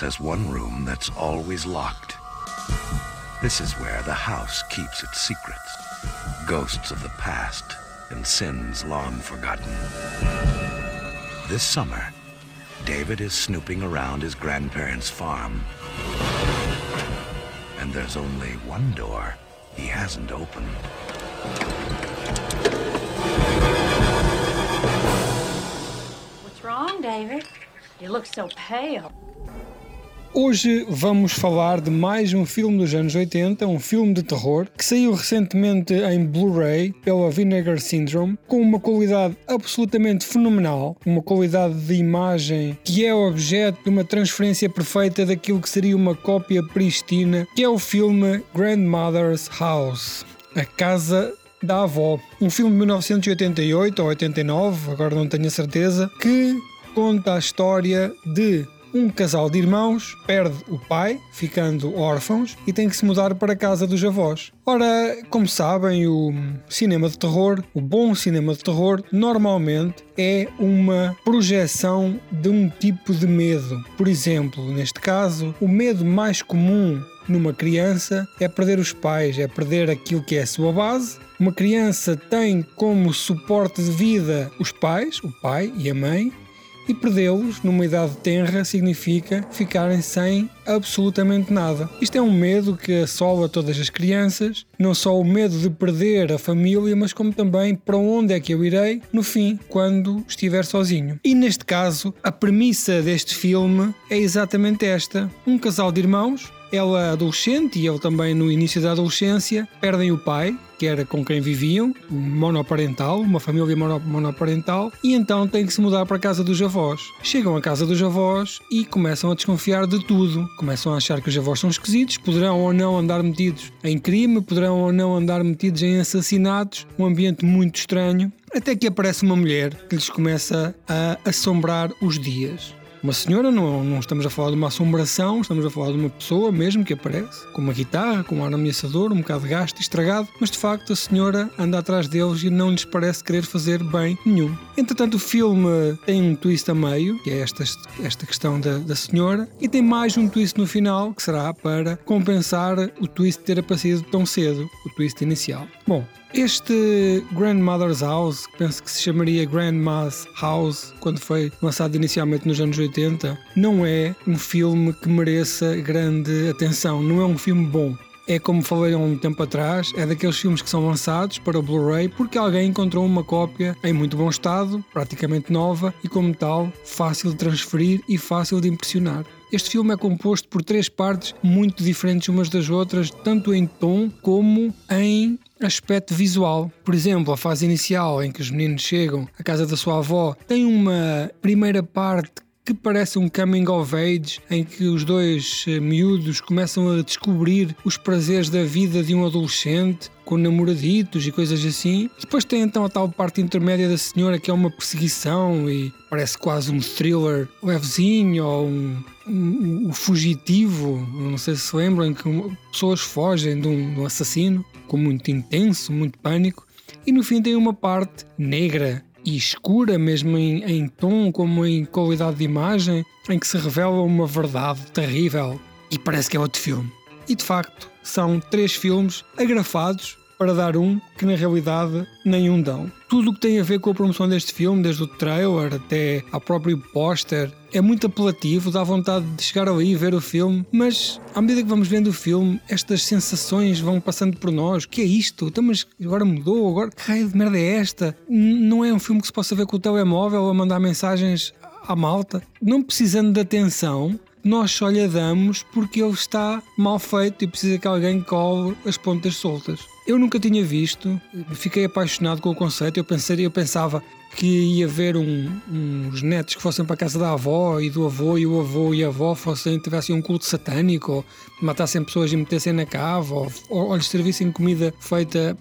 has one room that's always locked. This is where the house keeps its secrets, ghosts of the past and sins long forgotten. This summer, David is snooping around his grandparents' farm. And there's only one door he hasn't opened. What's wrong, David? Hoje vamos falar de mais um filme dos anos 80, um filme de terror, que saiu recentemente em Blu-ray pela Vinegar Syndrome, com uma qualidade absolutamente fenomenal, uma qualidade de imagem que é objeto de uma transferência perfeita daquilo que seria uma cópia pristina, que é o filme Grandmother's House, a casa da avó. Um filme de 1988 ou 89, agora não tenho a certeza, que conta a história de um casal de irmãos perde o pai, ficando órfãos, e tem que se mudar para a casa dos avós. Ora, como sabem, o cinema de terror, o bom cinema de terror, normalmente é uma projeção de um tipo de medo. Por exemplo, neste caso, o medo mais comum numa criança é perder os pais, é perder aquilo que é a sua base. Uma criança tem como suporte de vida os pais, o pai e a mãe, e perdê-los numa idade tenra significa ficarem sem absolutamente nada. Isto é um medo que assola todas as crianças, não só o medo de perder a família, mas como também para onde é que eu irei no fim, quando estiver sozinho. E neste caso, a premissa deste filme é exatamente esta: um casal de irmãos ela adolescente e ele também no início da adolescência perdem o pai, que era com quem viviam, monoparental, uma família monoparental, e então têm que se mudar para a casa dos avós. Chegam à casa dos avós e começam a desconfiar de tudo. Começam a achar que os avós são esquisitos, poderão ou não andar metidos em crime, poderão ou não andar metidos em assassinatos, um ambiente muito estranho. Até que aparece uma mulher que lhes começa a assombrar os dias. Uma senhora, não, não estamos a falar de uma assombração, estamos a falar de uma pessoa mesmo que aparece, com uma guitarra, com um ar ameaçador, um bocado gasto, estragado, mas de facto a senhora anda atrás deles e não lhes parece querer fazer bem nenhum. Entretanto, o filme tem um twist a meio, que é esta, esta questão da, da senhora, e tem mais um twist no final, que será para compensar o twist ter aparecido tão cedo, o twist inicial. Bom, este Grandmother's House, penso que se chamaria Grandma's House quando foi lançado inicialmente nos anos 80, não é um filme que mereça grande atenção, não é um filme bom. É como falei há um tempo atrás, é daqueles filmes que são lançados para o Blu-ray porque alguém encontrou uma cópia em muito bom estado, praticamente nova e, como tal, fácil de transferir e fácil de impressionar. Este filme é composto por três partes muito diferentes umas das outras, tanto em tom como em aspecto visual. Por exemplo, a fase inicial em que os meninos chegam à casa da sua avó tem uma primeira parte que parece um coming of age em que os dois eh, miúdos começam a descobrir os prazeres da vida de um adolescente com namoraditos e coisas assim. Depois tem então a tal parte intermédia da senhora que é uma perseguição e parece quase um thriller levezinho ou um, um, um fugitivo, não sei se lembram, em que pessoas fogem de um, de um assassino com muito intenso, muito pânico. E no fim tem uma parte negra e escura, mesmo em, em tom como em qualidade de imagem, em que se revela uma verdade terrível e parece que é outro filme. E de facto, são três filmes agrafados para dar um que na realidade nenhum dão. Tudo o que tem a ver com a promoção deste filme, desde o trailer até ao próprio póster, é muito apelativo, dá vontade de chegar ali e ver o filme, mas à medida que vamos vendo o filme, estas sensações vão passando por nós. O que é isto? Então, mas agora mudou, agora que raio de merda é esta? Não é um filme que se possa ver com o telemóvel a mandar mensagens à malta. Não precisando de atenção, nós só lhe damos porque ele está mal feito e precisa que alguém cole as pontas soltas. Eu nunca tinha visto, fiquei apaixonado com o conceito. Eu, pensei, eu pensava que ia haver um, uns netos que fossem para a casa da avó e do avô, e o avô e a avó fossem, tivessem um culto satânico, ou matassem pessoas e metessem na cava, ou, ou, ou lhes servissem comida feita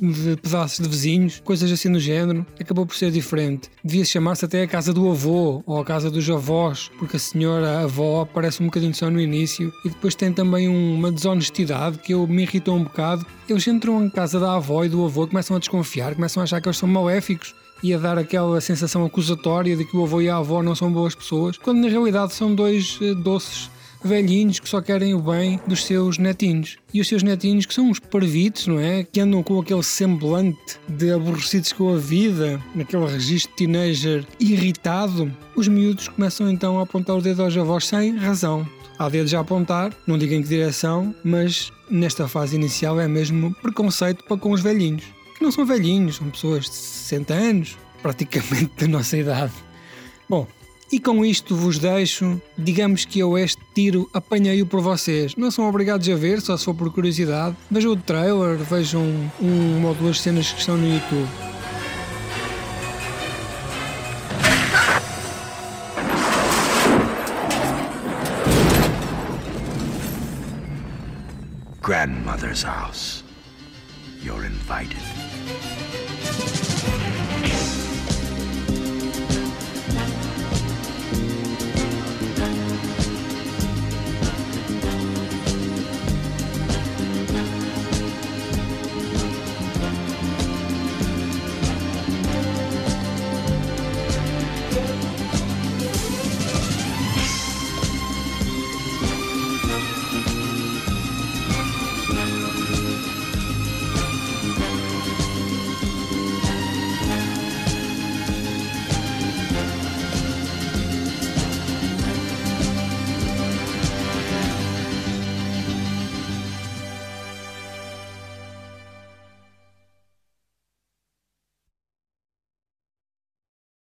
de pedaços de vizinhos, coisas assim do género. Acabou por ser diferente. Devia chamar-se até a casa do avô ou a casa dos avós, porque a senhora a avó aparece um bocadinho só no início, e depois tem também uma desonestidade que eu me irritou um bocado. Eles entram em casa da avó e do avô, começam a desconfiar, começam a achar que eles são maléficos e a dar aquela sensação acusatória de que o avô e a avó não são boas pessoas, quando na realidade são dois eh, doces velhinhos que só querem o bem dos seus netinhos. E os seus netinhos que são uns parvitos, não é? Que andam com aquele semblante de aborrecidos com a vida, naquele registro teenager irritado. Os miúdos começam então a apontar o dedo aos avós sem razão. Há dedos a apontar, não digo em que direção, mas nesta fase inicial é mesmo preconceito para com os velhinhos. Não são velhinhos, são pessoas de 60 anos, praticamente da nossa idade. Bom, e com isto vos deixo. Digamos que eu este tiro apanhei-o por vocês. Não são obrigados a ver, só se for por curiosidade. Vejam o trailer, vejam um, uma ou duas cenas que estão no YouTube. Grandmother's house. You're invited.